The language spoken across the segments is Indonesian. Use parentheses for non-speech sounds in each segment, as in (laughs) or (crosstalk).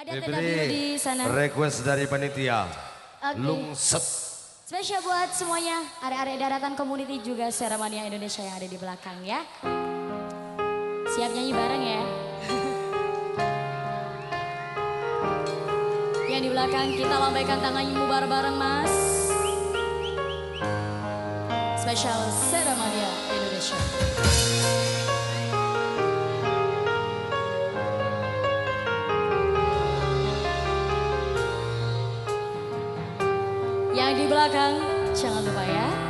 Ada TW di sana. request dari panitia. Oke. Lungset. Spesial buat semuanya, area-area daratan community juga Seramania Indonesia yang ada di belakang ya. Siap nyanyi bareng ya. (laughs) yang di belakang kita lambaikan tangannya bareng-bareng mas. Spesial Seramania Indonesia. Di belakang, jangan lupa ya.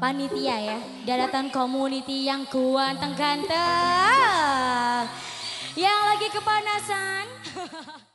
panitia ya. Daratan community yang kuat ganteng. Yang lagi kepanasan. (laughs)